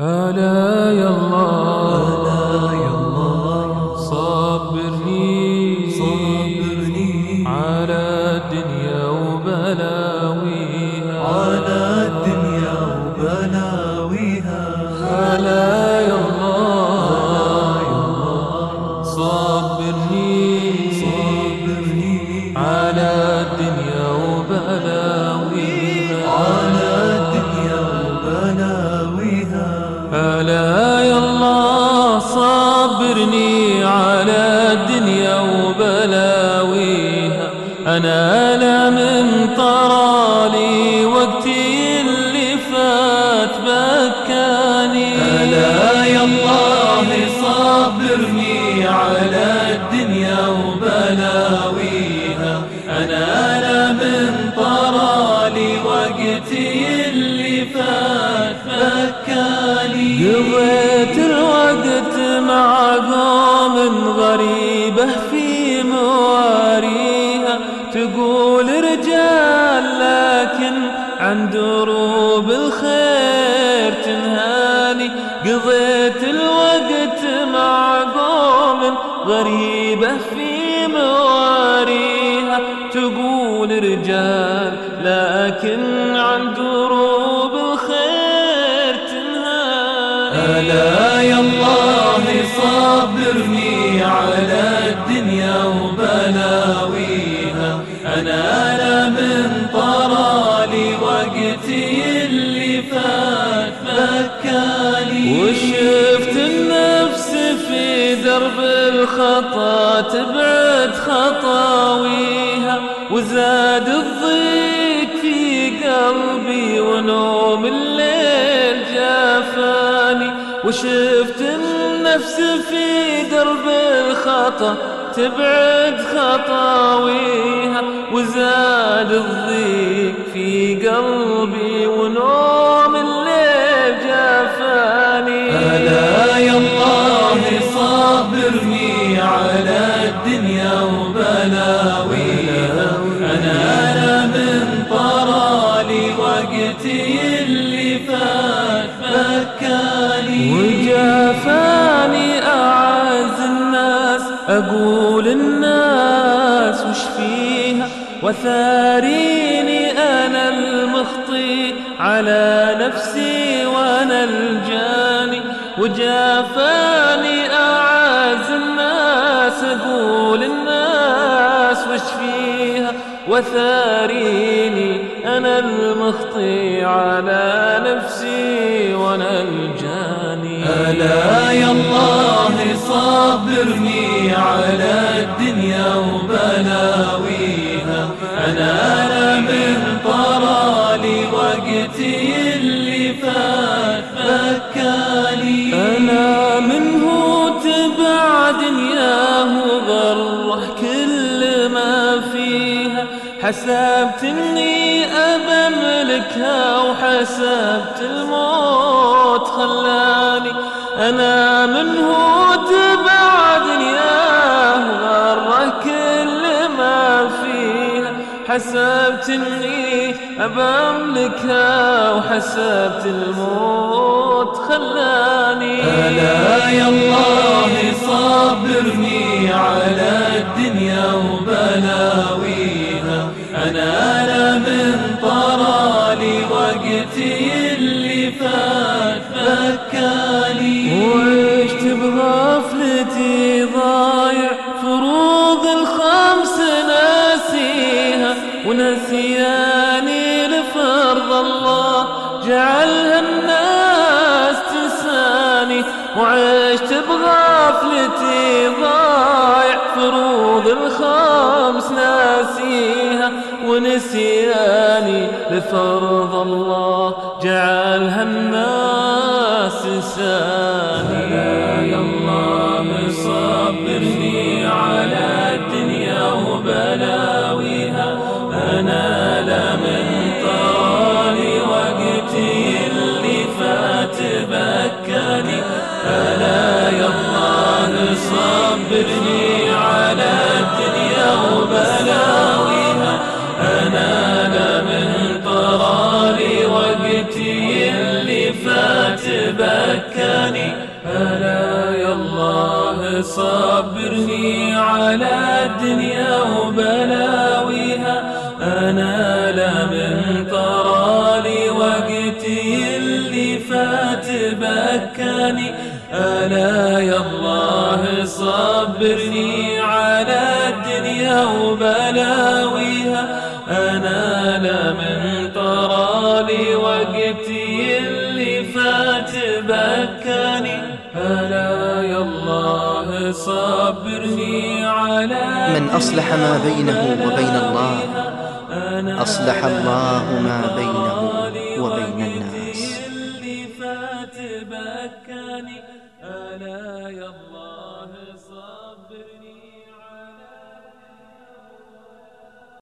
ألا يا الله. صبرني على الدنيا وبلاويها. أنا لا من طرالي وقتي اللي فات بكاني. ألا يا الله صبرني على الدنيا وبلاويها. أنا لا من طرالي وقتي اللي فات فكاني تقول رجال لكن عن دروب الخير تنهاني. قضيت الوقت مع قوم غريبة في مواريها. تقول رجال لكن عن دروب الخير تنهاني. ألا يا الله صبرني على تبعد خطاويها وزاد الضيق في قلبي ونوم الليل جافاني وشفت النفس في درب الخطا تبعد خطاويها وزاد الضيق في قلبي ونوم الليل جافاني. ألا يا وبلاويها أنا من طرالي وقتي اللي فات فكاني. وجافاني أعز الناس. أقول الناس وش فيها؟ وثاريني أنا المخطي. على نفسي وأنا الجاني. وجافاني وثاريني أنا المخطي على نفسي وأنا الجاني ألا يا الله صبرني على الدنيا وبلاويها. أنا لا من طرالي وقتي اللي فات فكاني. أنا منه تبع دنياه حسبت اني أبملكها وحسبت الموت خلاني أنا منه تبع دنياه وغره كل ما فيها حسبت اني أبملكها وحسبت الموت خلاني. ألا يا الله صبرني على الدنيا وبلاويها أنا من طرالي وقتي اللي فات فكاني وعشت بغفلتي ضايع؟ فروض الخمس ناسيها ونسياني لفرض الله. جعلها الناس تنساني وعشت بغفلتي ضايع؟ فروض الخمس ناسيها. ونسياني لفرض الله جعلها الناس تنساني يا الله صبرني على الدنيا وبلاويها. أنا لا من طرالي وقتي اللي فات بكاني. ألا يا الله صبرني على الدنيا وبلاويها. بكاني ألا يا الله صبرني على الدنيا وبلاويها. أنا لا من طرالي وقتي اللي فات بكاني ألا يا الله صبرني على الدنيا وبلاويها. أنا لا من طرالي وقتي ألا يا الله صبرني على من أصلح ما بينه وبين الله. أصلح الله ما بينه وبين الناس.